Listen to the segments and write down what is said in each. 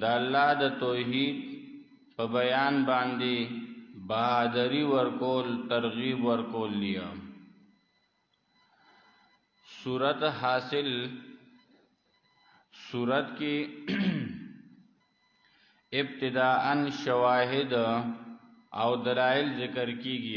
د الله د توحید په بیان باندې بهادری ورکول ترغیب ورکول لیا صورت حاصل صورت کې ابتداءا شواهد او دلائل ذکر کیږي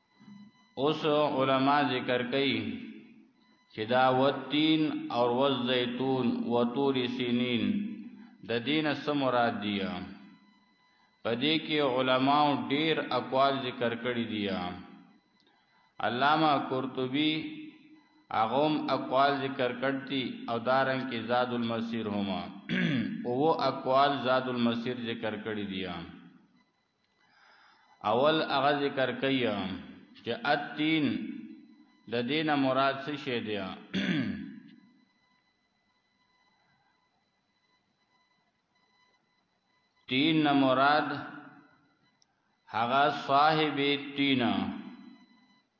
اوس علما ذکر کوي چې دا وتین او وز زیتون و تور سینین د دین سم مراد دی په دې کې علما ډیر اقوال ذکر کړی دی علامه قرطبي اغم اقوال ذکر کړتی او دارنګ کې زاد المسیر هما او اقوال زاد المسیر ذکر کړی دی اول هغه ذکر کوي چې اتین د دین مراد څه شی دی تین نه مراد هغه صاحب تین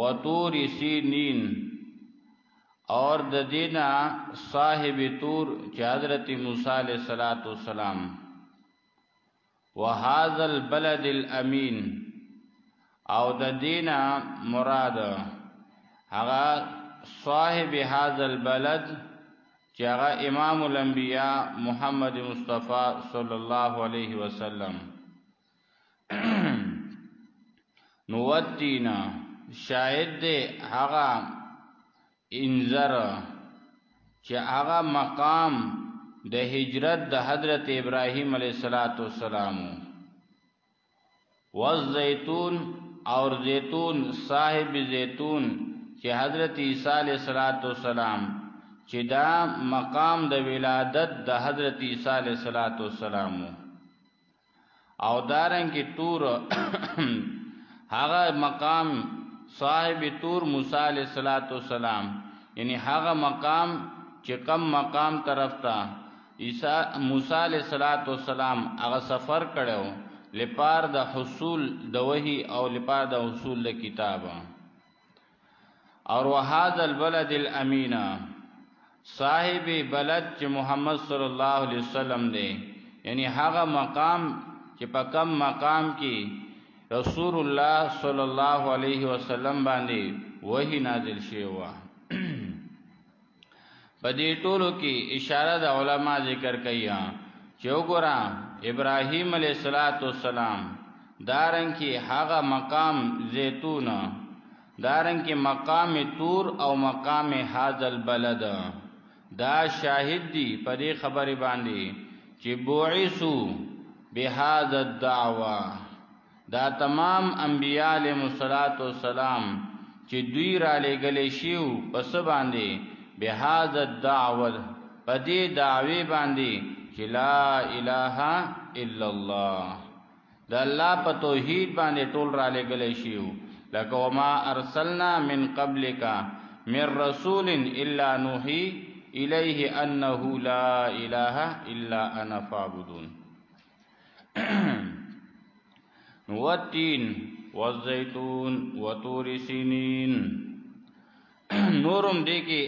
وطور سینین اور د دینا صاحب تور چې حضرت موسی علیہ الصلات والسلام وهذا البلد الامین او د دینا مراد هغه صاحب هذا البلد چې هغه امام الانبیاء محمد مصطفی صلی الله علیه وسلم نو وتینا شاید دی هغه انذر چې هغه مقام د هجرت د حضرت ابراهیم علیه السلام والزیتون اور زیتون صاحب زیتون چې حضرت عیسی علیه السلام چې دا مقام د ولادت د حضرت عیسی علیه السلام او دارنګ تور هغه مقام صاحب تور موسی علیہ الصلات والسلام یعنی هغه مقام چې کم مقام طرف ته عیسی موسی علیہ الصلات والسلام هغه سفر کړو لپاره د حصول د وحی او لپاره د حصول د کتاب اور وهذا البلد الامین صاحب بلد چې محمد صلی الله علیه وسلم دی یعنی هغه مقام چې په کم مقام کې رسول الله صلی الله علیه وسلم باندې وحی نازل شوی و په دې ټولو کې اشاره د علما ذکر کوي چې وګوره ابراهیم علیه السلام دارن کې هغه مقام زیتون دارن کې مقام تور او مقام هاذ البلد دا شاهد دی په دې خبره باندې چې بوعثو بهذا الدعوه دا تمام انبیاء علیهم الصلاة والسلام چې دوی را لېږلی شیو په څه باندې بهذا الدعوه په دې دعوی باندې چې لا اله الا الله د الله په توحید باندې ټول را لګل شي لکه وما ارسلنا من قبلک من رسول الا نوحي الیه انه لا اله الا انا فاعبدون والتين والزيتون وطور سينين نورم دې کې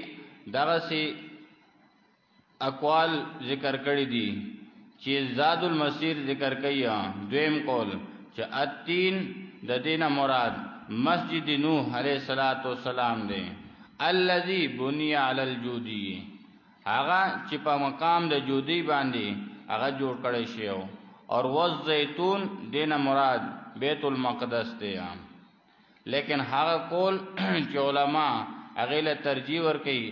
دغه سي اقوال ذکر کړی دي چې زاد المسیر ذکر کیا دویم قول چې اتین د دینه مراد مسجد نوح علیہ الصلات والسلام دی الذي بني على الجوديه هغه چې په مقام د جودی باندې هغه جوړ کړی شی او اور وز زیتون دینه مراد بیت المقدس دی لیکن هغه کول چې علما هغه له ترجیح ور کوي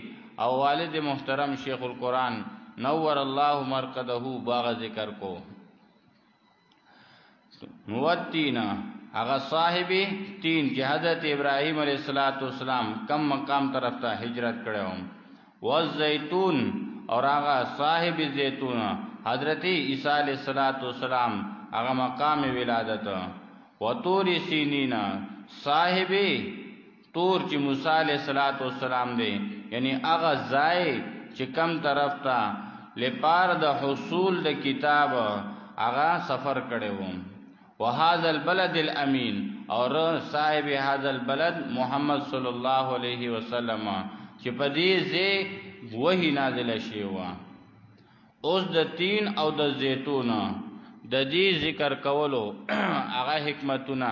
او والد محترم شیخ القرآن نور الله مرقده باغ ذکر کو موتینا هغه صاحب تین چې حضرت ابراهیم علیه السلام کم مقام طرف ته هجرت کړو و زیتون او هغه صاحب زیتون حضرت عیسی علیه السلام هغه مقام ولادت و تور سینینا صاحب تور چې موسی علیه صلوات و سلام دی یعنی هغه ځای چې کم طرف ته لپاره د حصول د کتاب هغه سفر کړی و وهذا البلد الامین اور صاحب هذا البلد محمد صلی الله علیه وسلم چې په دې ځای وਹੀ نازل شوی و اوس د تین او د زیتون د دې ذکر کولو هغه حکمتونه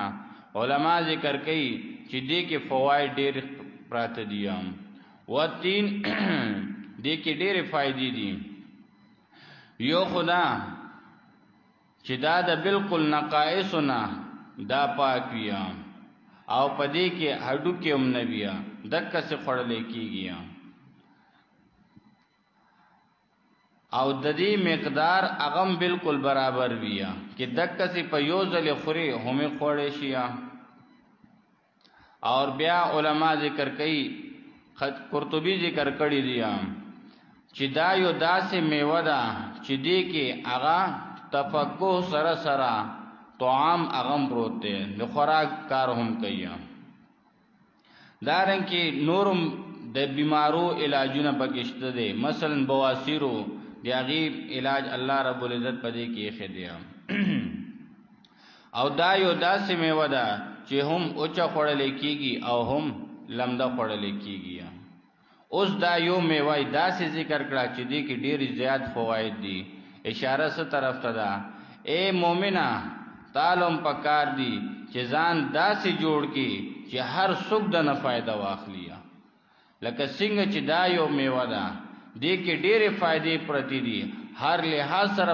علما ذکر کوي چې دې کې فواید ډېر پراته دي و تین دې کې ډېر فائدې دي یو خدا چې دا د بالکل نقائص نه دا پاک ویا او پدې کې هډو کې هم نه بیا دک څه خړلې کیږي او د دې مقدار اغم بالکل برابر ویا کې دک سي په یو ځل خوري هم خوړې شي او بیا علما ذکر کوي خط قرطبي ذکر کړی دی چې دا یو داسې میوه ده چې دې کې اغا تفقه سره سره طعام اغم پروت دی د خوراک کار هم کوي دارن کې نورم د دا بیمارو علاجونه پکشته دي مثلا بواسیرو دی هغه علاج الله رب العزت پدې کې خدیا او دا یو داسې میوه ده چې هم اوچا خړل کیږي او هم لمده خړل کیږي اوس دا یو میوه داسې ذکر کړه چې دې کې ډېر زیات فواید دي اشاره څه طرف ته ده اے مؤمنه تالم پکار دي چې ځان داسې جوړ کی چې هر څوک د نه فائدہ واخلي لکه څنګه چې دا یو میوه ده دې کې ډېرې فائدې پرتی دي هر لحاظ سره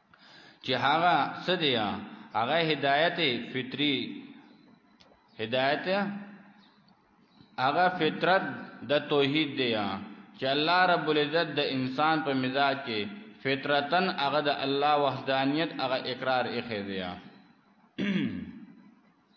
چې هغه سدیا هغه هدایت فطری هدایت هغه فطرت د توحید دی چې الله رب العزت د انسان په مزاج کې فطرتن هغه د الله وحدانیت هغه اقرار اخی دی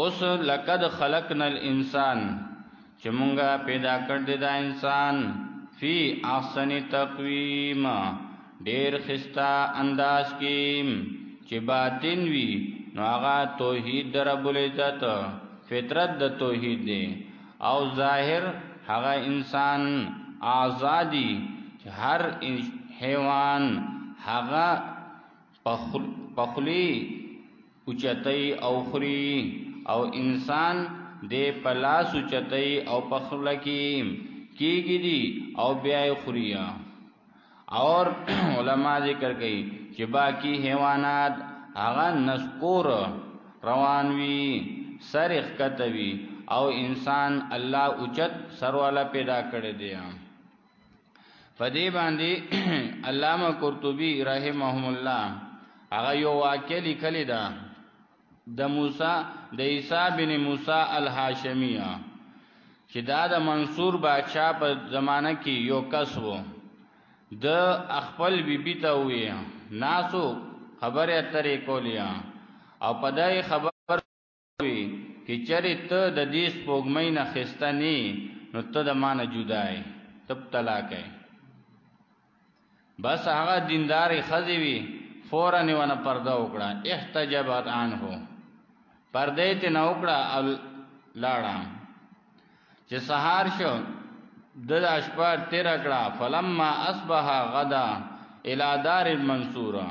اوس لقد خلقنا الانسان چې مونږه پیدا کړ دې دا انسان فی احسن تقویم ډیر خستا انداز کې چې باطن وی نو هغه توحید در رب العزت فطرت د توحید دی او ظاهر هغه انسان آزادی هر حیوان هغه پخلی اوچتای او خری او انسان دې په لاس اوچتای او پخله کې کېږي دي او بیا یې خوري اور علما ذکر کوي چې باقی حیوانات هغه نسکور روان وي سر ښکته وي او انسان الله اوچت سرواله پیدا کړی دی په دې باندې علامه قرطبي رحمهم الله هغه یو واقع لیکلی دا د موسی د عیسی بن موسی الهاشمیه چې دا د منصور بادشاہ په زمانہ کې یو کس وو د خپل بیبي ته وی ناسو خبره اترې کولیا او په دای خبر وی که چرې ته د دې سپوږمۍ نه خسته نی نو ته د ما نه جدا یې تب طلاق یې بس هغه دیندارې ښځې وي فورا یې ونه پرده وکړه احتجبت عنه پرده یې ترې نه وکړه او لاړه چې سهار شو د دا شپه تیر کړه فلما اصبح غدا الى دار المنصوره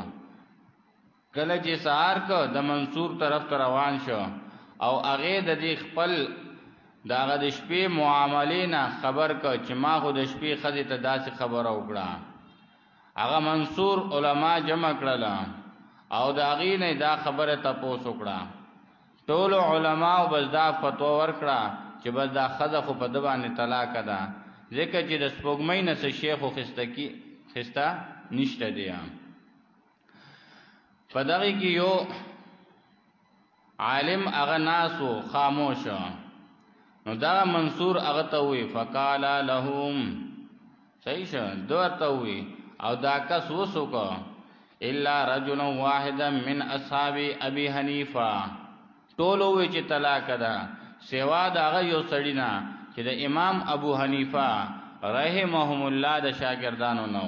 کله چې سهار که د منصور طرف ته روان شو او هغه د دې خپل د هغه د شپې معاملې نه خبر که چې ما خو د شپې خزې ته داسې خبره وکړه هغه منصور علما جمع کړل او د هغې نه دا خبره تپوس وکړه ټول علما او بس دا فتوا ورکړه چې بس دا خزه خو په دبانې طلاق ده ځکه چې د سپوږمۍ نه څه شیخ خسته کی خسته نشته دی په دغه کې یو عالم هغه ناسو خاموش نو دا منصور هغه ته وی فقال لهم صحیح شه دوه ته وی او دا کس وسوکو الا رجل واحد من اصحاب ابي حنيفه ټول وی چې طلاق ده سوا دا هغه یو سړی نه چې د امام ابو حنیفه رحمهم الله د شاګردانو نو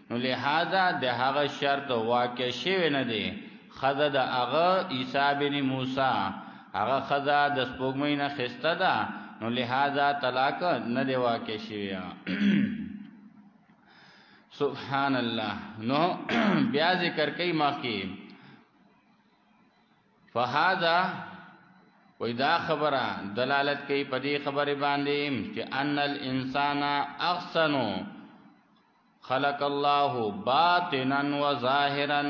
نو لہذا د هغه شرط واقع شوی نه دی خزه د هغه عیسی بن موسی هغه خزه د سپوږمۍ نه خسته ده نو لہذا طلاق نه دی واقع شوی سبحان الله نو بیا ذکر کوي مخکي فهذا وې دا خبره دلالت کوي په دې خبره باندې چې ان الانسان احسنو خلق الله باطنا و ظاهرا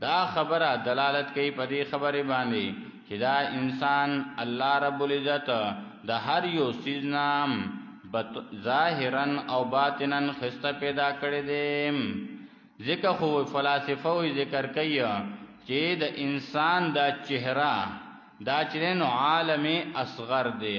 دا خبره دلالت کوي په دې خبره باندې چې دا انسان الله رب العزت د هر یو سیز نام ظاهرا او باطنا خسته پیدا کړی دی ځکه خو فلاسفه وی ذکر کوي چې د انسان دا چهره دا چې نو عالم اصغر دی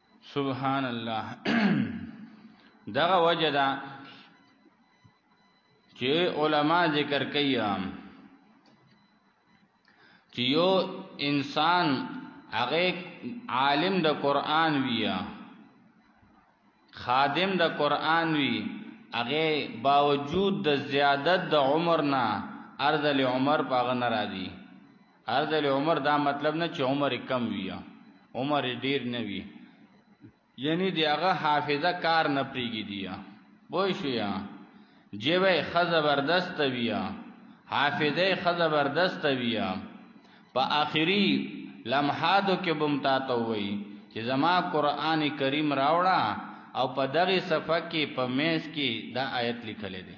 سبحان الله دغه وجه دا چې علما ذکر کوي چې یو انسان هغه عالم د قران ویا خادم د قران وی هغه باوجود د زیادت د عمر نه ارذل عمر پاغه ناراضي ارزل عمر دا مطلب نه چې عمر کم وي عمر ډیر نه وي یعنی دی هغه حافظه کار نه پریږي دی وای شو یا جیوه خزبردست ویا حافظه خزبردست ویا په اخری لمحاتو کې بم تا ته وای چې زما قران کریم راوړه او په دغه صفحه کې په میز کې دا آیت لیکل دي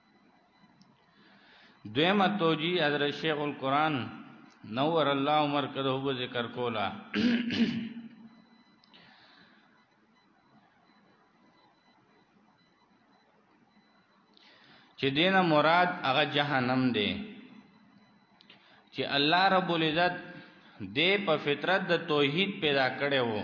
دویمه توجی حضرت شیخ القرآن نور الله عمر کده به ذکر کولا چې دینه مراد هغه جهنم دی چې الله رب العزت دې په فطرت د توحید پیدا کړي وو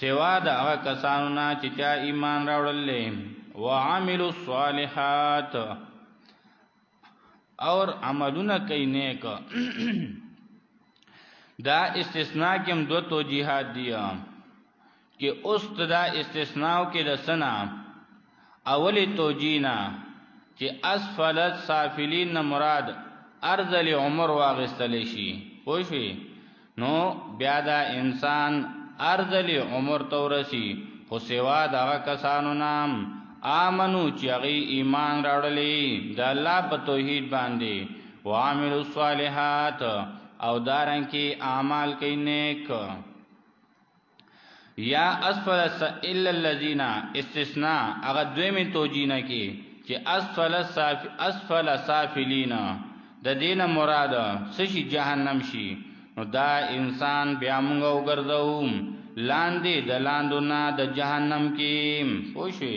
سوا د هغه کسانو نه چې چا ایمان راوړل لې وعملوا الصالحات اور عملونه کوي نیک دا استثناء کوم دو توجیهات دي کې اوست دا استثناء کې د سنا اول توجیه نه چې اسفلت سافلین نه مراد ارذل عمر واغستل شي پوه شئ نو بیا دا انسان ارذلی عمر تورسی خو سوا دغه کسانو نام آمنو چې هغه ایمان راړلې د الله په توحید باندې وعمل الصالحات او دارن کې اعمال کې نیک یا اسفل سئل الذین استثناء هغه دوی می توجینه کی چې اسفل صاف اسفل سافلین د دینه مراد سشي جهنم شي نو دا انسان بیا موږ وګرځو لاندې د لاندو نه د جهنم کې پوښي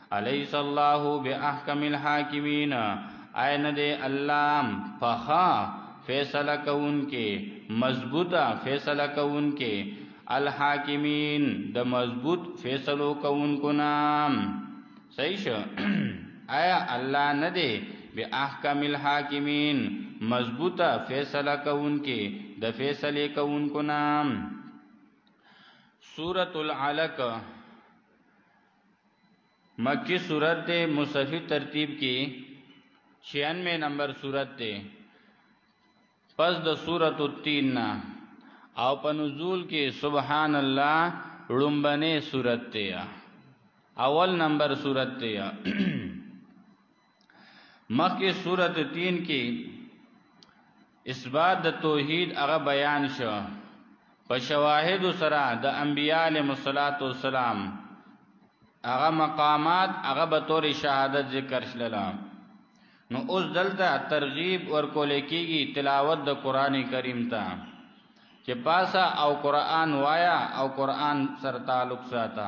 الیس الله باحکم الحاکمین آیا نه دی الله پخا فیصله کوونکې مضبوطه فیصله کوونکې الحاکمین د مضبوط فیصلو کوونکو نام صحیح شو آیا الله نه دی به احکام الحاکمین مضبوطه فیصله کوونکې د فیصله کوونکو نام سورۃ العلق مکی صورت دے مصحفی ترتیب کی چھیانوے نمبر صورت دے پس د صورت التین نا او په نزول کې سبحان الله لومبنه صورت دی اول نمبر صورت دی مخکې سورت تین کې اثبات د توحید هغه بیان شو په شواهد سره د انبیاء علیهم الصلاۃ والسلام هغه مقامات هغه به تور شهادت ذکر شللا نو اوس دلته ترغیب ورکول کیږي تلاوت د قران کریم ته چې پاسا او قران وایا او قران سره تعلق ساته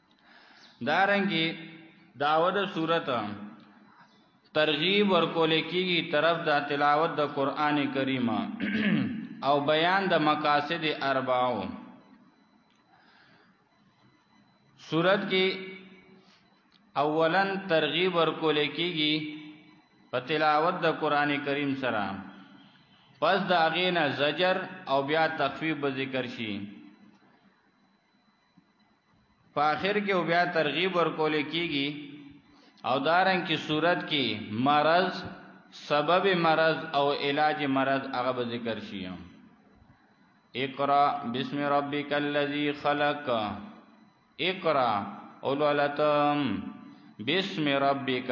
دارنګي داود صورت ترغیب ورکول کیږي طرف د تلاوت د قران کریم او بیان د مقاصد اربعو صورت کې اولا ترغیب ورکول کیږي په تلاوت د قران کریم سره پس دا غینا زجر او بیا تخفیف به ذکر شي په آخر کې بیا ترغیب ورکول کیږي او دارن کې صورت کې مرض سبب مرض او علاج مرض هغه به ذکر شي اقرا بسم ربک الذی خلق اقرا اولولتم بسم ربک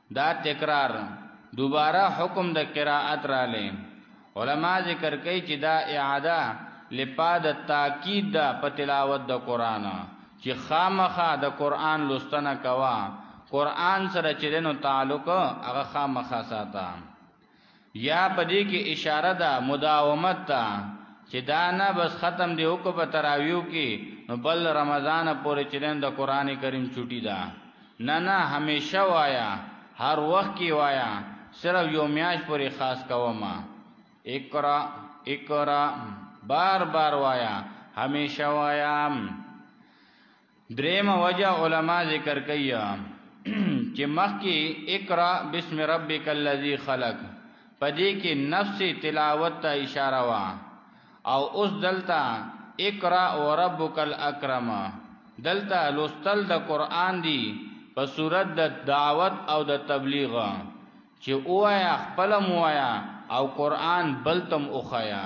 دا تکرار دوباره حکم د قراءت را لې علما ذکر کوي چې دا اعاده لپاد تاکید ده په تلاوت د قران چې خامخه د قران لوستنه کوا قران سره چې دنو تعلق هغه خامخه ساته یا پدې کې اشاره ده مداومت ته چې دا نه بس ختم دی وک په تراویو کې نو بل رمضان پورې چې د قران کریم چټي ده نه نه همیشه وایا هر وخت کې وایا صرف یو میاش پورې خاص کوم اقرا اقرا بار بار وایا همیشه وایا دریم وجه علما ذکر کوي چې مخکې اقرا بسم ربک الذی خلق پدې کې نفس تلاوت ته اشاره وا او اوس دلته اقرا وربک الاکرم دلته لوستل د قران دی په صورت د دعوت او د تبلیغ چې اوایا خپل موایا او قران بلتم اوخیا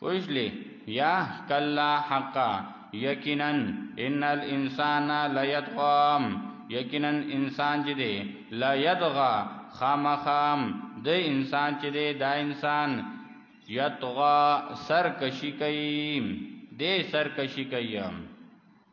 پوښلی یا کلا حقا یقینا ان الانسان لا یطغام یقینا انسان چې دی لا یطغا خامخام د انسان چې دی دا انسان یطغا سرکشی کوي دې سرکشی کوي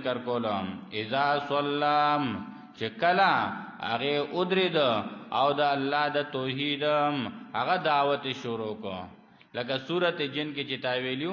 ذکر کولم اذا سلام چې کلا هغه ادرید او د الله د توحید هغه دعوت شروع کو لکه سورته جن کې چې تا ویلو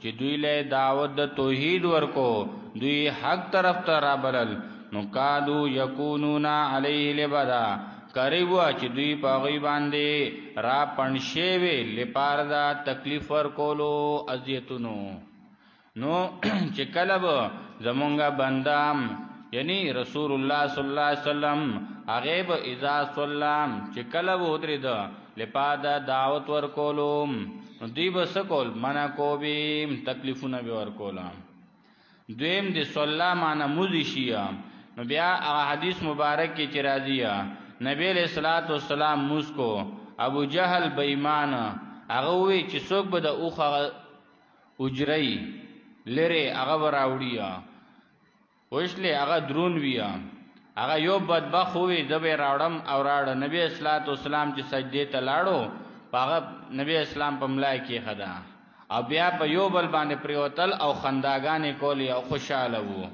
چې دوی له دعوت د توحید ورکو دوی حق طرف ته رابلل نو کادو یکونون علیه لبدا قریب وا چې دوی په غوی باندې را پنشي وی لپاره دا تکلیف ورکولو اذیتونو نو چې کله به زمونږه بندام یعنی رسول الله صلی الله علیه وسلم هغه به اذا سلام چې کله به درې ده لپاره دعوت ورکولو نو دوی به څه کول منع کو به تکلیفونه به ورکول دویم د صلا معنی موزی شي نو بیا هغه حدیث مبارک کې چې راځي نبی له صلوات و سلام موس کو ابو جهل بېمان هغه وی چې څوک به د اوخه اجرای لره هغه راوړي وښلې هغه درون ویا هغه یو بدبخ وی د به راړم او راړ نبی اسلام تو سلام چې سجدې ته لاړو هغه نبی اسلام په ملای کې خدا او بیا په یو بل باندې پریوتل او خنداګانې کولی او خوشاله وو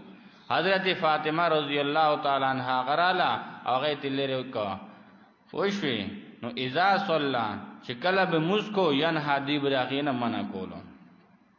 حضرت فاطمه رضی الله تعالی عنها غراله او غې تلری کو وښوی نو اذا صلی چې کله به مسکو ینها دی برغینه منع کولو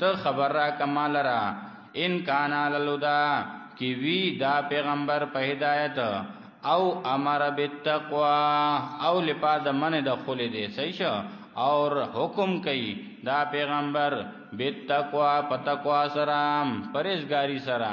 ته خبر را کمال را ان کان للدا کی وی دا پیغمبر په هدایت او امر بالتقوا او لپا د من د خل دې صحیح شو اور حکم کوي دا پیغمبر بالتقوا پتقوا سره پرېزګاری سره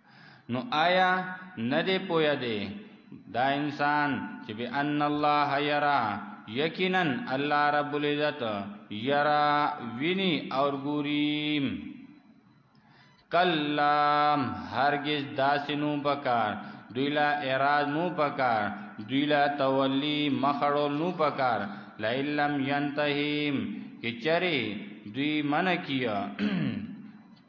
نو آیا نه دی پویا دی دا انسان چې به ان الله یرا یقینا الله رب العزت یرا ویني او ګوریم کلام هرگز داسې نو پکار دوی لا اعراض نو پکار دوی لا تولی مخړو نو پکار لئلم ينتهیم کچری دوی من کیا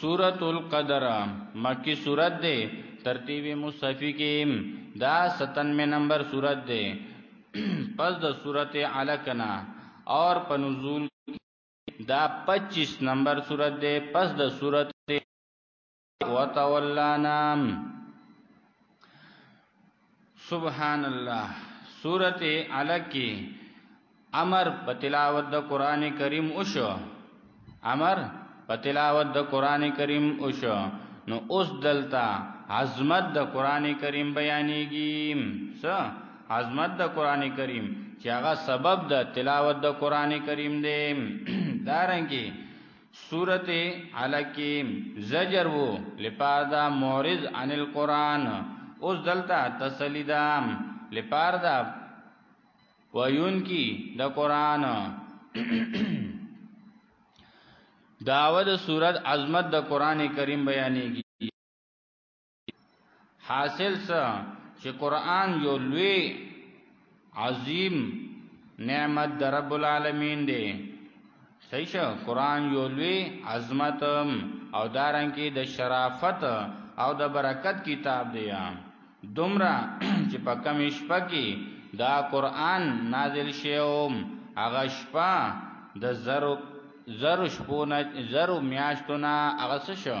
سورۃ القدر مکی سورۃ ده ترتیب مصحفی کې دا 97 نمبر سورۃ ده پس د سورۃ علقنا اور په نزول دا 25 نمبر سورۃ ده پس د سورۃ وتولانا سبحان الله سورت علق کی امر په تلاوت د قران کریم وشو امر په تلاوت د قران کریم وشو نو اوس دلتا عظمت د قران کریم بیانېږي څه عظمت د قران کریم چې هغه سبب د تلاوت د قران کریم دی دارنګي سورت علکی زجر وو لپار دا مورز عن القرآن اوس دلتا تسلی دا لپار دا ویون کی دا قرآن داود سورت عظمت دا قرآن کریم بیانی کی حاصل څه چې قران یو لوی عظیم نعمت در رب العالمین دی صحیح شه قران یو لوی عظمت او دارنګي د شرافت او د برکت کتاب دی دومره چې په کم شپه کې دا قران نازل شوم هغه شپه د زرو زرو شپونه زرو میاشتونه هغه څه شو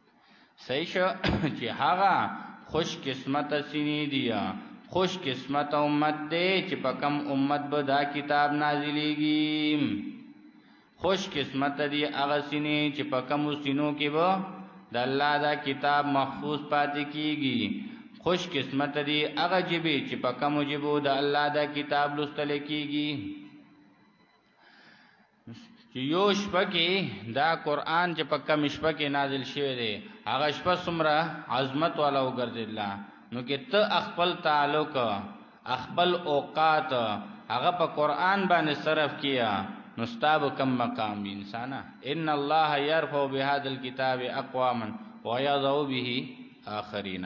صحیح شو چې هغه خوش قسمت سینې دی خوش قسمت امت دی چې په کم امت به دا کتاب نازلېږي خوش قسمت دی هغه سینې چې په کم سینو کې به د الله دا کتاب محفوظ پاتې کیږي خوش قسمت دی هغه جبه چې په کم جبو د الله دا کتاب لوستل کیږي چې یو شپه کې دا قران چې په کم شپه کې نازل شوی دی هغه شپه سمره عظمت والا وګرځیدل نو کې ته خپل تعلق خپل اوقات هغه په قران باندې صرف کیا نو ستاب کم مقام انسان ان الله يرفع بهذا الكتاب اقواما ويضع به اخرين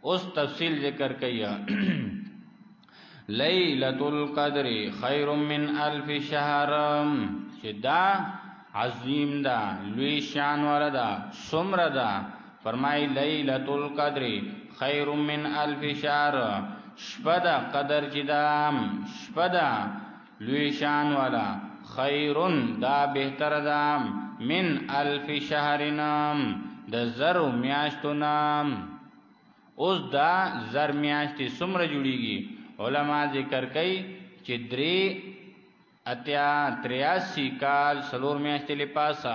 اوس تفصیل ذکر کیا لیلۃ القدر خیر من الف شهر چې دا عظیم دا لوی شان وردا سمر دا فرمای لیلۃ القدر خیر من الف شهر شپدا قدر چې دا شپدا لوی شان والا خیرن دا بهتر ده من الف شهر نام د زر میاشتو نام اوس دا زر میاشتې څومره جوړیږي علما ذکر کوي چې درې اتیا 83 کال سلور میاشتې لپاسه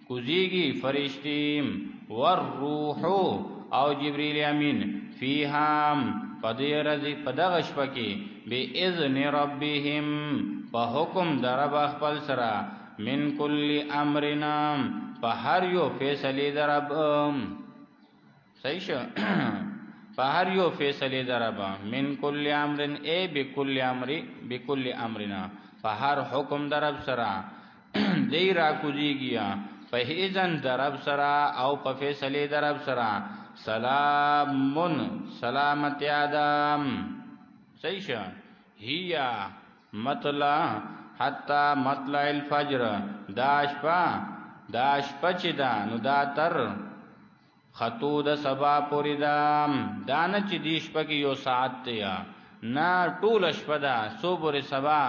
کوزیږي فرشتي والروح او جبريل امين فيها پدې رزي پدغه شپه کې به اذن ربهم په حکم درب خپل سره من کل امرنا په هر یو فیصله درب صحیح شو په هر یو فیصله دربا من کل امر ای بكل امر بكل امرنا په هر حکم درب سره دی را کوزیږي په اذن درب سره او په فیصله درب سره سلام سلامت ادم صحیح شه هيا مطلع حتا مطلع الفجر دا شپه دا شپه چې دا نو دا تر خطو د سبا پوری دا دا نه چې دی شپه کې یو ساعت دی نه ټول شپه دا صبح سبا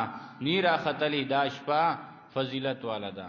نیرا خطلی دا شپه فضیلت والا ده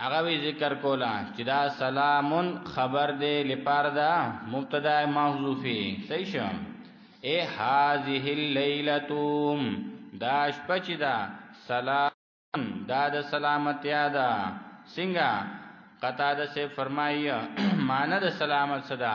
هغه وی ذکر کولا چې دا سلام خبر دی لپاره دا مبتدا محذوفه صحیح شو اے هذه الليلتوم دا شپه چې دا سلام دا د سلامتیا دا څنګه قطاده سے فرمایي مان د سلامت صدا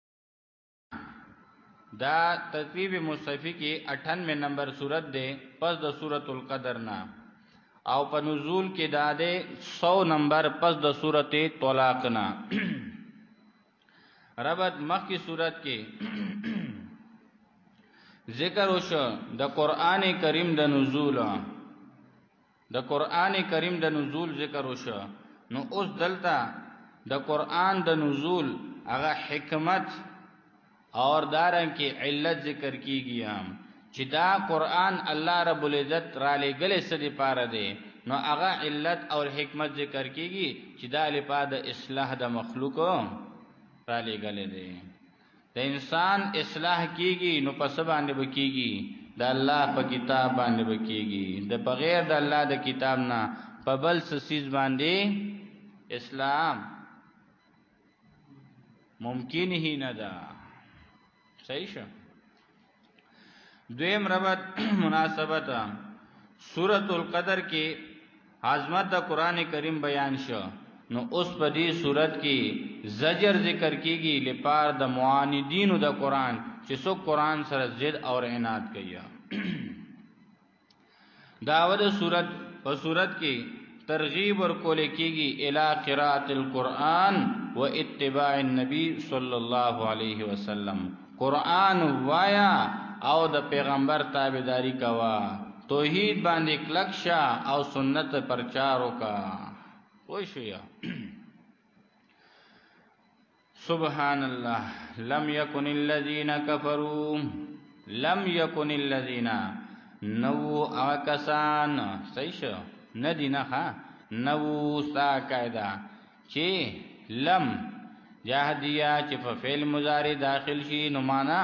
دا ترتیب مصطفی کې 98 نمبر صورت ده پس د سورۃ القدر نه او په نزول کې دا ده 100 نمبر پس د سورۃ طلاق نه ربط مخ کی صورت کې ذکر وشو د قران کریم د نزول د قران کریم د نزول ذکر وشو نو اوس دلته د قران د نزول هغه حکمت اور دارن کې علت ذکر کیږي هم چې دا قران الله رب العزت را لګلې سدي پاره دی نو هغه علت او حکمت ذکر کیږي چې دا لپاره د اصلاح د مخلوق را لګلې دی د انسان اصلاح کیږي نو په څه باندې به کیږي د الله په کتاب باندې به کیږي د بغیر د الله د کتاب نه په بل څه سیز باندې اسلام ممکن هی نه ده صحیح شه دویم ربط مناسبت سورۃ القدر کې عظمت د قران کریم بیان شو نو اوس په دې صورت کې زجر ذکر کیږي لپاره د معاندینو د قران چې څو قران سره ضد او عناد کوي داود صورت په صورت کې ترغیب ورکول کیږي الی قراءت القرآن و اتباع النبی صلی الله علیه وسلم قرآن وایا او د پیغمبر تابعداري کوا توحید باندې کلک شه او سنت پرچار وکا وشویا سبحان الله لم يكن الذين كفروا لم يكن الذين نو اکسان صحیح شو ندی نه ها نو سا قاعده چې لم جهدیه چې په فعل مضارع داخل شي نو معنا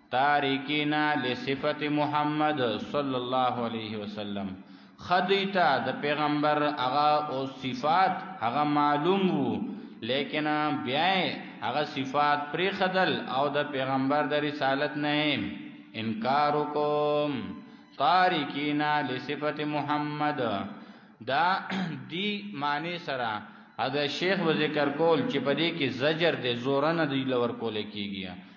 تاریکینا لصفت محمد صلی الله علیه وسلم خدیتا د پیغمبر هغه او صفات هغه معلوم وو لیکن بیا هغه صفات پری خدل او د پیغمبر د رسالت نه انکار وکوم تاریکینا لصفت محمد دا دی معنی سره ادا شیخ و ذکر کول چې په دې کې زجر دې زورنه دی لور کول کیږي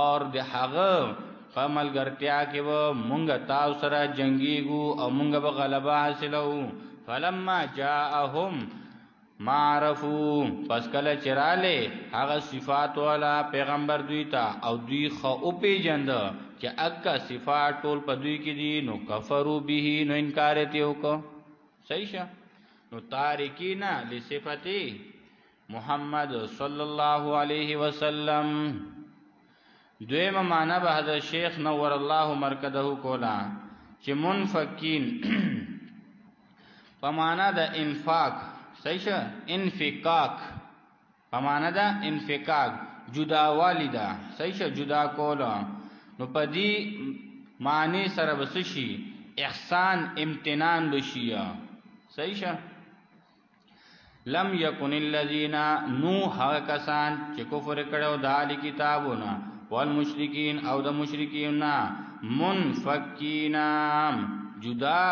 اور د هغه په ملګرتیا کې و مونږ تاسو سره جنگيګو او مونږ به غلبه حاصلو فلما جاءهم معرفو پس کله چراله هغه صفات والا پیغمبر دوی ته او دوی خو او پیجند چې اکا صفات ټول په دوی کې دي نو کفرو به نو انکار ته وکړه صحیح شه نو تارکینا لصفتی محمد صلی الله علیه وسلم دویم معنا به د شیخ نور الله مرکزه کولا چې منفقین په معنا د انفاق صحیح شه انفقاق په معنا د انفقاق جدا والدا صحیح شه جدا کولا نو په دې معنی سره بسشي احسان امتنان بشي صحیح شه لم یکن الذین نو هغه کسان چې کفر کړو د عالی کتابونه والمشرکین او د مشرکین منفکینا جدا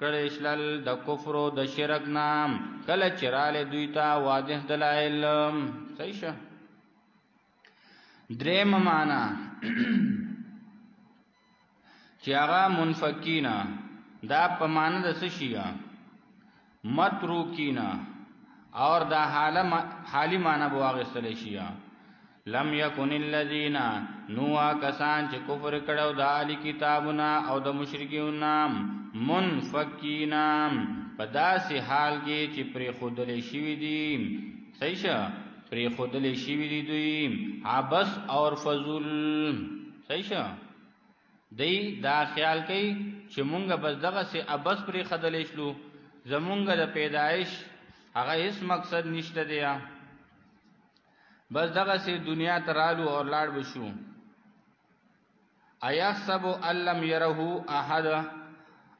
کړي شلل د کفر او د شرک نام کله چراله دوی ته واضح دلایل صحیح شه دریم معنا چې هغه منفکینا دا په معنی د څه شي متروکینا اور دا حاله حالی معنی بو اغستل شي لم یکن الذین نوا کسان چې کفر کړو د علی کتابنا او د مشرکین نام منفکینا په داسې حال کې چې پرې خودل شي دي صحیح شه پرې خودل شي دي دوی عبس اور فضل صحیح شه دی دا خیال کوي چې مونږه بس دغه سه ابس پرې خدلې شلو زمونږه د پیدایش هغه هیڅ مقصد نشته دی بس دغه سه دنیا ترالو اور لاړ بشو ایا سب علم يره احد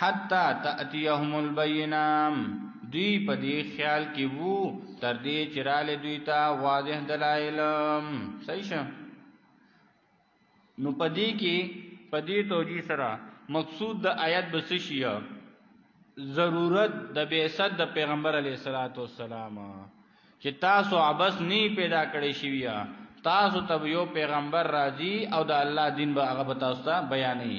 حتا تاتيهم البينام دوی په دې خیال کې وو تر دې چې رااله دوی ته واضح دلایل صحیح شه نو په دې کې په دې توجیه سره مقصود د آیت بس شیه ضرورت د بعثت د پیغمبر علیه الصلاۃ والسلام چې تاسو عبس نه پیدا کړی شویا تاسو ته یو پیغمبر راځي او د الله دین به هغه تاسو ته بیانې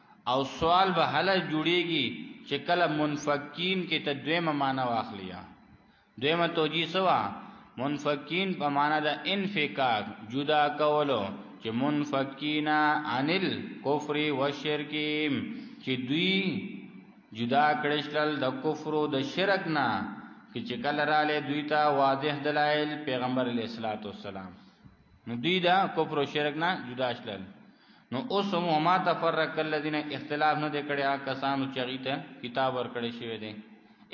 او سوال به هله جوړیږي چې کله منفکین کې ته دویمه معنا واخلي دویمه توجیه سوا منفکین په معنا د انفکاک جدا کولو چې منفکینا انل کفر و شرک چې دوی جدا کړشل د کفر او د شرک نه چې کله را لې دوی ته واضح دلایل پیغمبر علیه الصلاۃ والسلام نو دوی دا کفر او شرک نه جدا شلل نو اوس هم ما تفرق الذين اختلاف نه دی کړی هغه کسانو چې هغه ته کتاب ورکړی شوی دی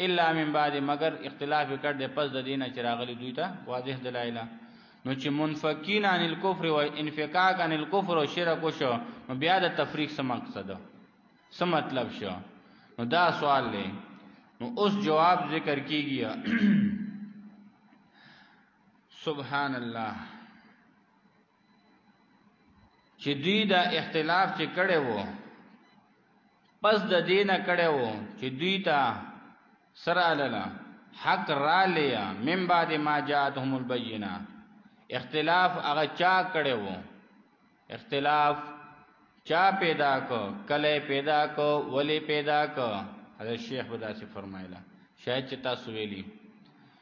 الا من بعد مگر اختلاف کړ د پس د دینه چې راغلی دوی ته واضح دلایل نو چې منفقین عن الكفر و انفقاق عن الكفر او شرک شو نو بیا د تفریق څه مقصد څه مطلب شو نو دا سوال دی نو اوس جواب ذکر کیږي سبحان الله چې دوی دا اختلاف چې کړي وو پس د دینه کړي وو چې دوی ته سره لاله حق را لیا من بعد ما جاءتهم البینه اختلاف هغه چا کړي وو اختلاف چا پیدا کو کله پیدا کو ولی پیدا کو حضرت شیخ بداسي فرمایله شاید چې تاسو ویلی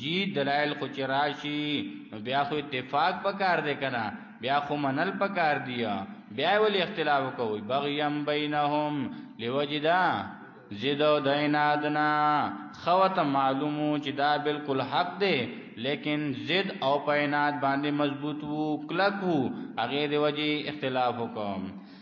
جی دلایل خو چې راشي نو بیا خو اتفاق پکار دی کنه بیا خو منل پکار دی بیا ول اختلاف کوي بغیم بینهم لوجدا زیدو دینادنا خوت معلومو چې دا بالکل حق دی لیکن زید او پینات باندې مضبوط وو کلک وو هغه دی وجه اختلاف وکم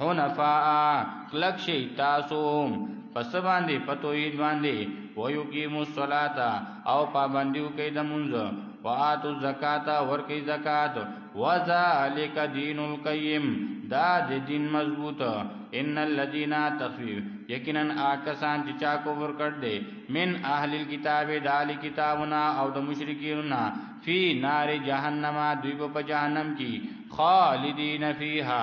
حنفاء کلک شي تاسو پس باندې پتوید باندې ویو کی مصلات او پابندیو کې د منځ واتو الزکات ور کې زکات وذالک دین القیم دا د دین مضبوط ان الذين تخفيف یقینا آکسان چې چا کفر کړ دې من اهل الكتاب دال کتابنا او د مشرکیننا فی نار جهنم دوی په جهنم کې خالدین فیها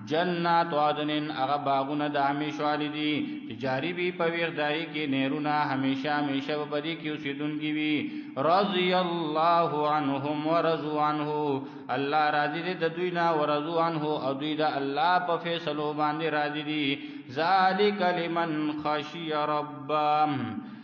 جنات عدن هغه باغونه د همیشه علی دي چې جاری به په ویرداري کې نهرونه همیشه همیشه په دې کې اوسیدونکي وي رضی الله عنهم ورضوا عنه الله راضي دي د دوی نه ورضوا عنه او دوی د الله په فیصلو باندې راضي دي ذالک لمن خشی ربم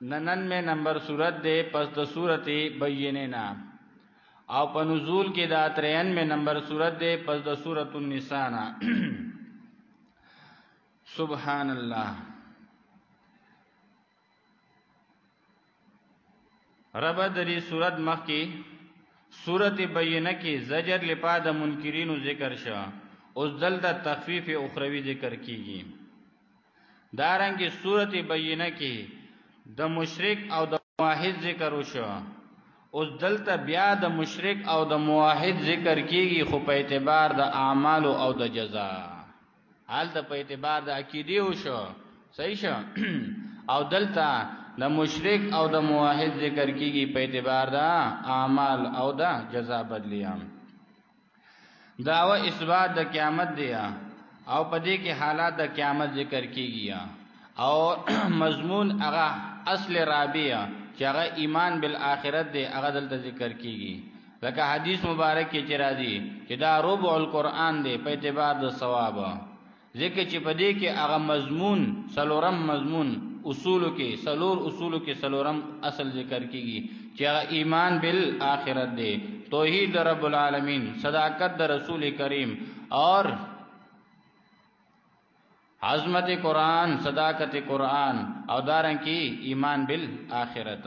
ننن میں نمبر صورت دے پس د صورت بینه نه او په نزول کې دا 93 میں نمبر صورت دے پس د صورت النساء نه سبحان الله رب دری صورت مخ کې صورت بینه کې زجر لپا د منکرینو ذکر شوه اوس دلته تخفیف اخروی ذکر کیږي دارنګه صورت بینه کې د مشرک او د موحد ذکر وشو اوس دلته بیا د مشرک او د موحد ذکر کیږي خو په اعتبار د اعمال او د جزا حال د په اعتبار د عقیده وشو صحیح شو او دلته د مشرک او د موحد ذکر کیږي په اعتبار د اعمال او د جزا بدلیام داوه اثبات د قیامت دی او په دې کې حالات د قیامت ذکر کیږي او مضمون هغه اصل رابعه چې هغه ایمان بالآخرت دی هغه دلته ذکر کیږي لکه حدیث مبارک کې چې راځي چې دا ربع القرآن دی په اعتبار د ثواب ځکه چې په دې کې هغه مضمون سلورم مضمون اصولو کې سلور اصولو کې سلورم اصل ذکر کیږي چې ایمان بالآخرت دی توحید رب العالمین صداقت د رسول کریم اور عظمت قرآن صداقت قرآن او دارن کی ایمان بالآخرت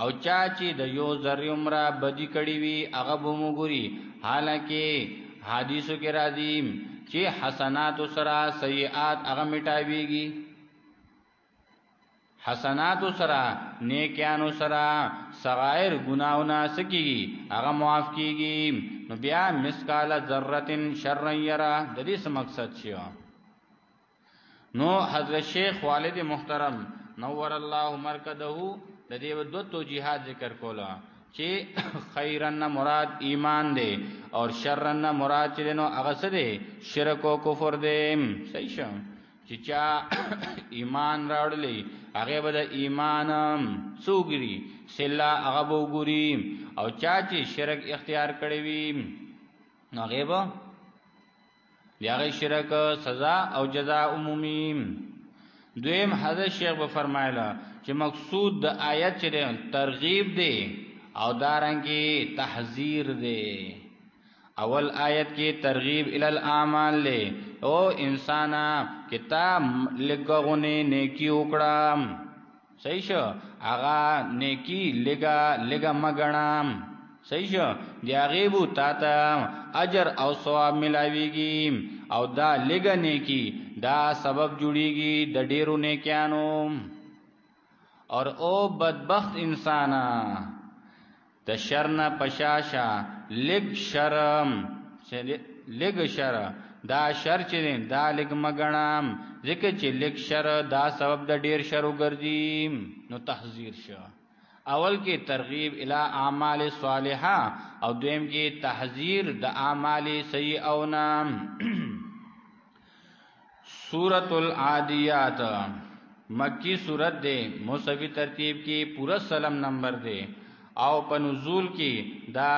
او چا چې د یو ذری عمره بدی کړی وي هغه به مو ګوري حالکه حدیثو کې راځي چې حسنات سره سیئات هغه میټاویږي حسنات سره نیکانو سره صغائر گناہونا سکی هغه معاف کیږي نو بیا مسقال ذره شر یرا د دې مقصد شي نو حضرت شیخ والد محترم نور الله مرکده د دې دو توجیهات ذکر کولا چې خیرن مراد ایمان دی او شرن مراد چې نو هغه څه دی شرک او کفر دی صحیح شه چې چا ایمان راوړلې هغه به د ایمان څوګری سلا هغه وګوري او چا چې شرک اختیار کړی وي نو هغه به بیاغی شرک سزا او جزا عمومی دویم حضرت شیخ به فرمایله چې مقصود د آیت چې ترغیب دی او دارنګي تحذير دی اول آیت کې ترغیب ال الاعمال له او انسانا کتاب لګغونه نیکی وکړه صحیح شو هغه نیکی لګا لګا مګنام صحیح شو دی هغه بو تا ته اجر او ثواب ملاویږي او دا لګا نیکی دا سبب جوړیږي د ډیرو نیکانو اور او بدبخت انسانا د شر نه پشاشه لګ شرم چې لګ شر دا شر چې دا لګ مګنام ځکه چې لګ شر دا سبب د ډیر شر وګرځي نو تحذير شه اول کې ترغیب الی اعمال صالحه او دویم کې تحذير د اعمال سیئه او نام سورت العادیات مکی سورت دے موسوی ترتیب کی پورا سلم نمبر دے او په نزول کی دا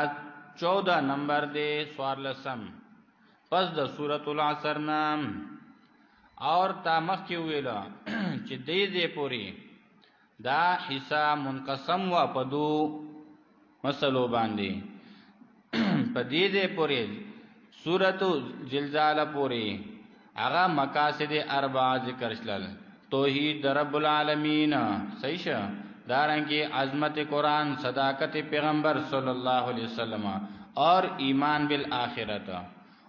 چودہ نمبر دے سوار لسم پس دا سورت العصر نام اور تا مخ کی ویلا چی دی دی پوری دا حصہ منقسم و په دو مسلو باندې په دې دې پورې سورۃ زلزال پورې هغه مقاصد اربع ذکر شلل توحید رب العالمین صحیح دارنګي عظمت قرآن صداقت پیغمبر صلی الله علیه وسلم اور ایمان بالآخرت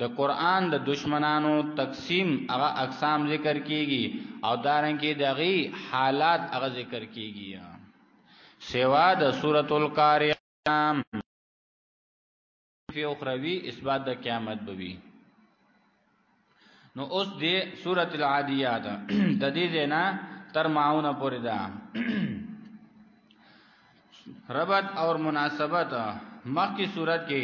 د قرآن د دشمنانو تقسیم هغه اقسام ذکر کیږي او دارنګه د غي حالات هغه ذکر کیږي سوا د سورۃ القاریه فی اخروی اثبات د قیامت بوي نو اوس د سورۃ العادیات د دې نه تر ماونه پورې ده ربط اور مناسبت مخ کی صورت کې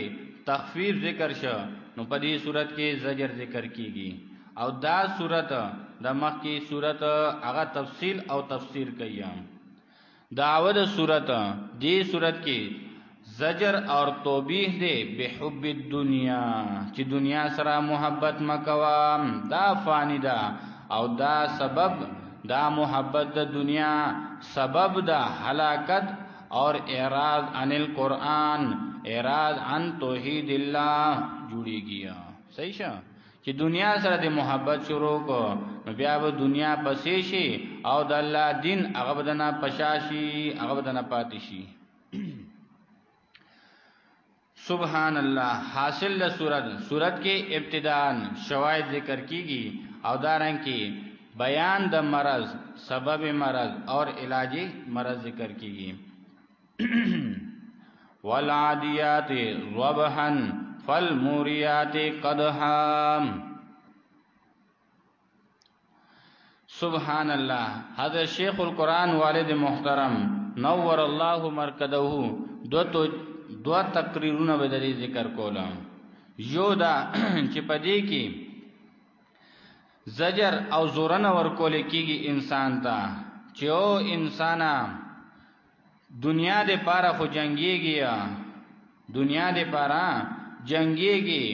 تخفیف ذکر شو نو په دې صورت کې زجر ذکر کیږي او دا صورت د مخ کی صورت هغه تفصیل او تفسیر کوي داود صورت دې صورت کې زجر اور توبیح دے بحب الدنیا چې دنیا سره محبت مکوا دا فانی دا او دا سبب دا محبت د دنیا سبب دا حلاکت اور اعراض عن القرآن اعراض عن توحید الله جوړی گیا صحیح شا چې دنیا سره د محبت شروع کو نو بیا به دنیا پسې شي او د الله دین هغه بدنه پشاشي هغه بدنه پاتې شي سبحان الله حاصل له صورت صورت کې ابتدان شواهد ذکر کیږي او دارنګ کې بیان د مرض سبب مرض او علاج مرض ذکر کیږي والعادیات ضبحا فالموریات قدحا سبحان الله حضرت شیخ القرآن والد محترم نور الله مرکده دو تو دو تقریرونه به دې ذکر کولا یو دا چې پدې کې زجر او زورن ورکول کېږي انسان ته چې او انسانا دنیا دې پاره خو جنگيږي دنیا دې پاره جنگيږي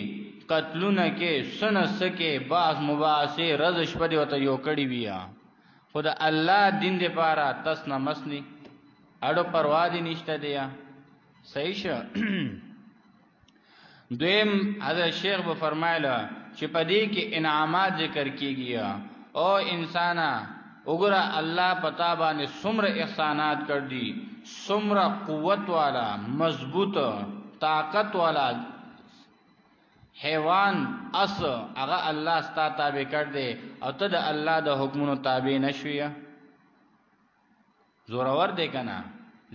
قتلونه کې سن سکه باز مباسه رز شپه دې وته یو کړی بیا خود الله دین دې پاره تس نه مسني اړو پروا دې نشته دی صحیح شه دویم حضرت شیخ به فرمایله چې په دې کې انعامات ذکر کیږي او انسان وګوره الله پتا باندې څومره احسانات کړ دي څومره قوت والا مضبوط طاقت والا حیوان اس هغه الله ستا تابع کړ دې او ته د الله د حکمونو تابع نشوي زورور دی کنه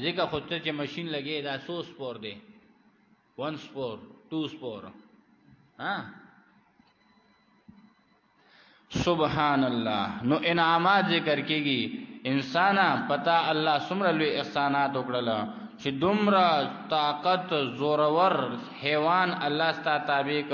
ځکه خو ته چې ماشين لګې دا سو سپور دی 1 سپور 2 سپور ها سبحان الله نو انعامات ذکر کیږي انسان پتا الله سمره لوی احسانات وکړل چې دومره طاقت زورور حیوان الله ستاسو تابع ک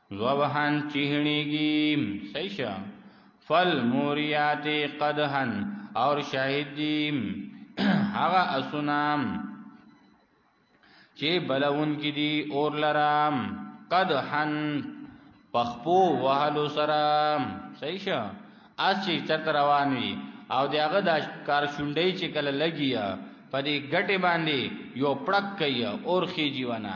ذبحن چهړيږي صحیح شه فل موریات قدحن اور شاهد دی هغه اسنام چې بلون کې دي اور لرام قدحن پخپو وهلو سره صحیح شه اس چې چرته روان وي او دغه د کار شونډې چې کله لګیا په دې ګټه باندې یو پړک کوي اور خېږي ونه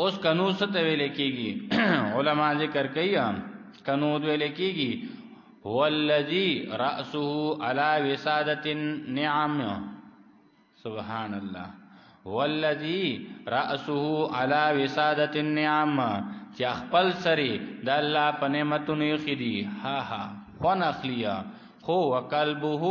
اوس کنوز څه ته ویل کیږي علما ذکر کوي کنوز ویل کیږي هو الذی راسه علی وسادت النعم سبحان الله هو الذی راسه علی وسادت النعم چې خپل سری د الله په نعمتونو خېدي ها ها خون اخلیا خو وقلبه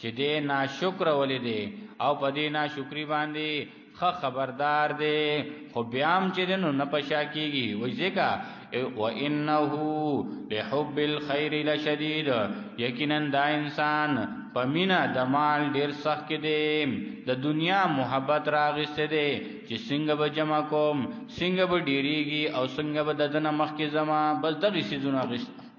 چې دې ناشکر ولې دې او په دې ناشکری باندې خ خبردار دې خو بیا هم چې نو نه پشا کیږي وای ځکه و انه لحب الخير لشديد یقینا دا انسان پمینا د مال ډیر سخت کې دی د دنیا محبت راغسته دی چې څنګه به جمع کوم څنګه به ډیریږي او څنګه به د دنه مخ کې زما بس دغه سيزونه غسته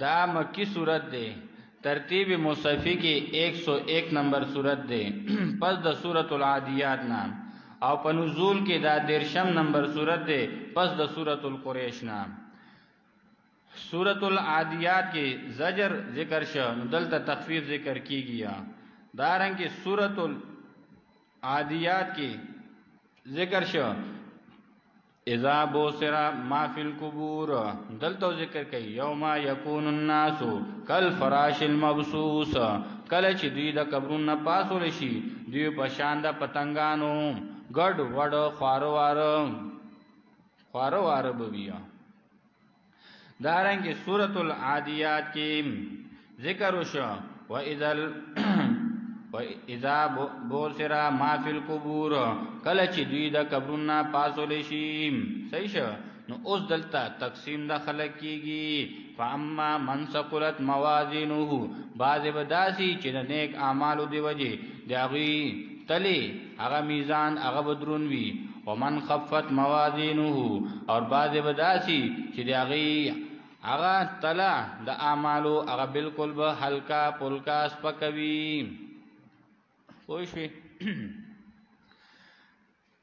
دا مکی صورت دی ترتیب مصحفی کې 101 نمبر صورت دی پس د سورۃ العادیات نه او په نزول کې دا درشم نمبر صورت دی پس د سورۃ القریش نه سورۃ العادیات کې زجر ذکر شو نو دلته تخفیف ذکر کیږي دارنګ کې سورۃ العادیات کې ذکر شو اذا بوسرا ما فی القبور دلته ذکر کوي یوم یکون الناس کل فراش المبسوس کله چې دوی د قبرونو پاسول شي دوی په شان د پتنګانو ګډ وډ خواروار خواروار بویا دارنګ سورۃ العادیات کې ذکر وشو و اذا و اذا بوسرا ما فی القبور کله چې دوی د قبرونو پاسول شي صحیح شو نو اوس دلته تقسیم د خلک کیږي فاما من ثقلت موازینه باز بداسي چې نیک اعمال دی وجه داغي تلی هغه میزان هغه بدرون وی ومن خفت موازینه اور باز بداسی چې دی هغه هغه تلا د اعمالو هغه بالکل به هلکا پلکا سپکوي پوه شئ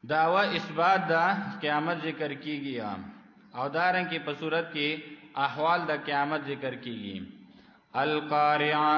داوا اثبات دا قیامت ذکر کیږي او دارن کې په صورت کې احوال د قیامت ذکر کیږي القارعه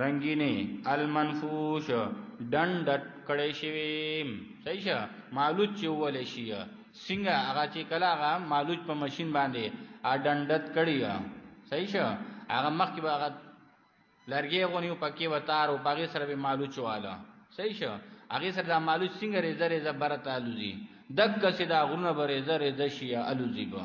رنگینه المنفوش ډنډ کړی شوی صحیح شه معلوج چې ولې شي څنګه هغه چې کله هغه معلوج په ماشين باندې ا ډنډت کړی صحیح شه هغه مخکې به هغه لرګي غونی او پکې وتار او پاګې سره به معلوج واله صحیح شه هغه سره دا معلوج څنګه ریزه ریزه برته الوزي دک سي دا غرونه به ریزه ریزه شي الوزي به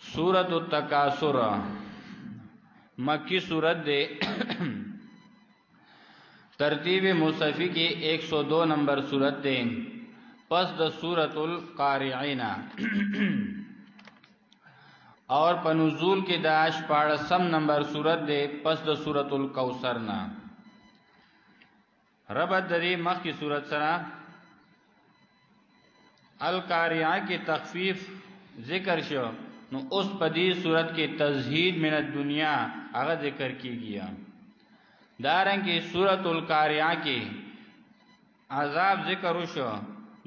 سورۃ التکاثر مکی سورۃ دے ترتیب مصفی کی 102 نمبر سورۃ دے پس د سورۃ القارعین اور په نزول کې د 14 نمبر سورۃ دے پس د سورۃ الکوثر نه ربط د دې مخکې صورت سره القاریه کې تخفیف ذکر شو نو اوس په دې صورت کې تزهید من الدنیا هغه ذکر کیږي دارنګه سورۃ القاریه کې عذاب ذکر وشو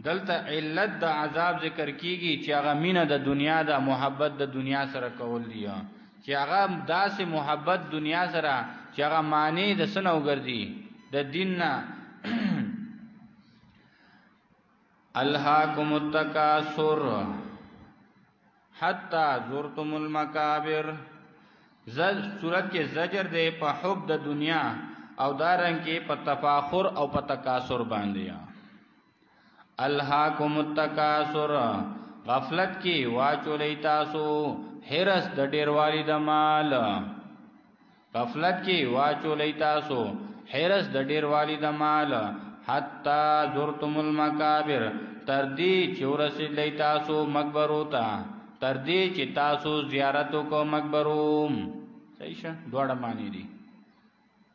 دلته علت د عذاب ذکر کیږي چې هغه مینه د دنیا د محبت د دنیا سره کول دي چې هغه داسې محبت دنیا سره چې هغه معنی د سنو ګرځي د دین نه الهاکم التکاسر حتا زرتم المقابر زج صورت کې زجر دی په حب د دنیا او دارنګ کې په تفاخر او په تکاسر باندې الهاکم التکاثر غفلت کې واچولې تاسو هرس د ډیروالی د مال غفلت کې واچولې تاسو هرس د ډیروالی د مال حتا زرتم المقابر تر دې چې ورسېدلې تاسو مقبرو ته تر دې چې تاسو زیارت وکړو مقبرو صحیح شه دوړه معنی دي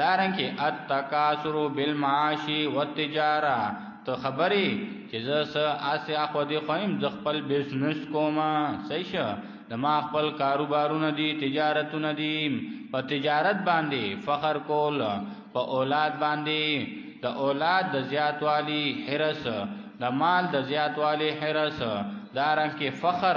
دارنګه التکاثر بالمعاش والتجاره ته خبري چې زه سه اسه اخو دي خویم ز خپل بزنس کوم صحیح شه د ما خپل کاروبارونه دي تجارتونه دي په تجارت باندې فخر کول په اولاد باندې د اولاد د زیاتوالي حرس د مال د زیاتوالي حرس دارنګه فخر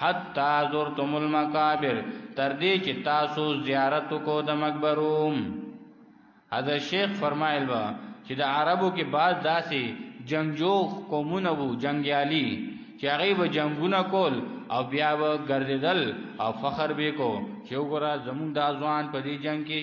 حتی زرتم المقابر تر دې چې تاسو زیارت کو د مقبروم حضرت شیخ فرمایل و چې د عربو کې بعض داسې جنگجو قومونه وو جنگیالي چې هغه به جنگونه کول او بیا به ګرځیدل او فخر به کو چې وګوره زمونږ د ځوان په دې جنگ کې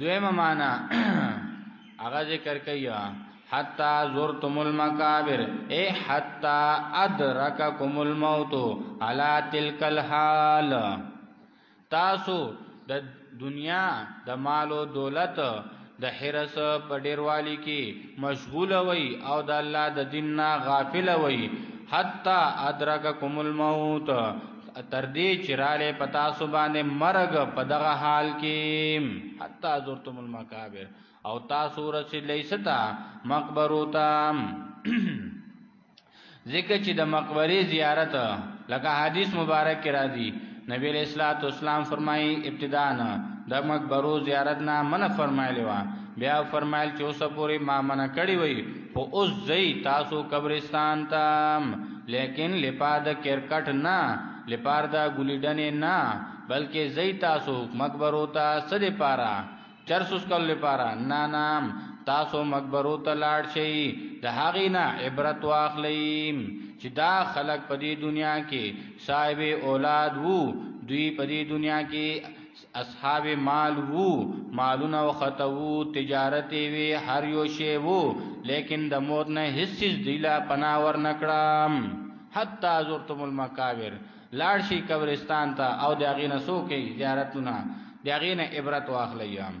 دویمه معنا هغه ذکر کوي حتا زرتم المقابر اے حتا ادرککم الموت علا تلک الحال تاسو د دنیا د مال او دولت د حرس په ډیروالی کې مشغول وي او د الله د دین نه غافل وي حتا ادرککم الموت تر دې چې رااله پتا سو باندې مرګ په دغه حال کې حتا زرتم المقابر او تاسو رسې لیستا مقبرو تام ځکه چې د مقبره زیارت لکه حدیث مبارک کې راځي نبی علیہ الصلوۃ والسلام فرمایي ابتداء د مقبرو زیارت نه من فرمایلی و بیا فرمایل چې اوسه پوری ما من کړی وي خو اوس زئی تاسو قبرستان ته لیکن لپاره د کرکټ نه لپاره د ګلی ډنې نه بلکې زئی تاسو مقبرو ته سد لپاره چرسوس کول لپاره نه نام تاسو مقبرو ته لاړ شئ د هغې نه عبرت واخلئ چې دا خلک په دې دنیا کې صاحب اولاد وو دوی په دې دنیا کې اصحاب مال وو مالونه او خطو تجارت وی هر یو شی وو لیکن د موت نه هیڅ چیز دی لا پنا ور نکړم حتا زرتم المقابر لاړ شي قبرستان ته او د غینه سو کې زیارتونه د غینه عبرت واخلیم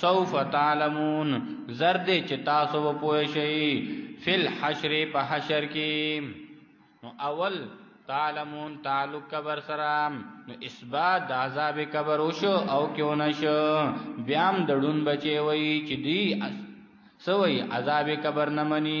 سوف تعلمون زرد چې تاسو به پوه شئ فل حشر په حشر کې نو اول تعلمون تعلق قبر سره نو اثبات د عذاب قبر وشو او کیو نشو بیام دړون بچي وای چې دی سوی عذاب قبر نه منی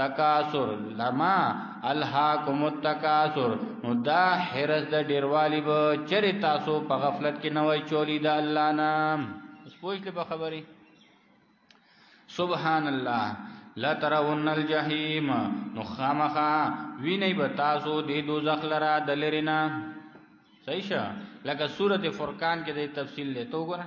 تکاثر لما الهاکم التکاثر نو دا حرس د ډیروالی به چرې تاسو په غفلت کې نه وای چولی د الله نام اوس پوښتنه له خبرې سبحان الله لا ترون الجحیم نو خامخا ویني به تاسو د دوزخ لرا دلرینا صحیح شه لکه سوره فرقان کې د تفصیل له تو ګره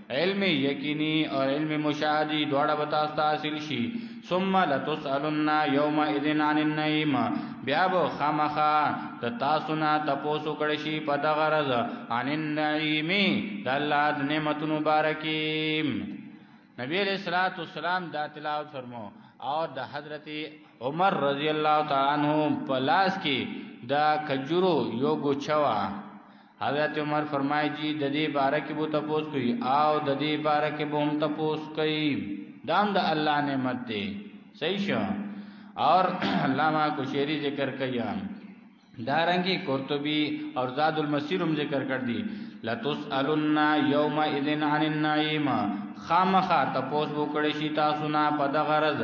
علم یقینی او علم مشاهدی دواړه به تاسو ته حاصل شي ثم لتسالن یومئذ عن النعیم بیا به خامخا د تاسو نه تاسو کړی شي په دغه رز عن النعیم د الله د نعمتونو بارکیم نبی علیہ الصلوۃ والسلام دا تلاوت فرمو او د حضرت عمر رضی الله تعالی عنہ په لاس کې دا کجورو یو ګوچوا حضرت عمر فرمایي چې د دې باره کې بو تپوس کوي او د دې باره کې بو هم تپوس کوي دام د الله نعمت دی صحیح شو اور علامہ کوشری ذکر کوي دارنګي قرطبي اور زاد المسیر هم ذکر کړ دي لتسالن یوم اذن عن النعیم خامخا تپوس وکړی شي تاسو نه په دغرض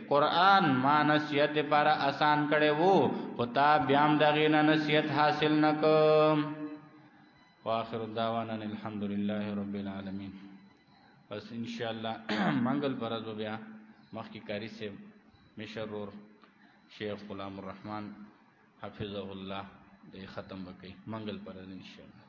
قرآن ما نصیحت پر آسان کړي وو خو تا بیا هم دغه نه نصیحت حاصل نکم واخر دعوانا الحمدلله رب العالمین بس ان شاء الله منګل پرځ بیا مخکې کاری سه مشرور شیخ غلام الرحمن حفظه الله دې ختم وکي منګل پرځ ان شاء الله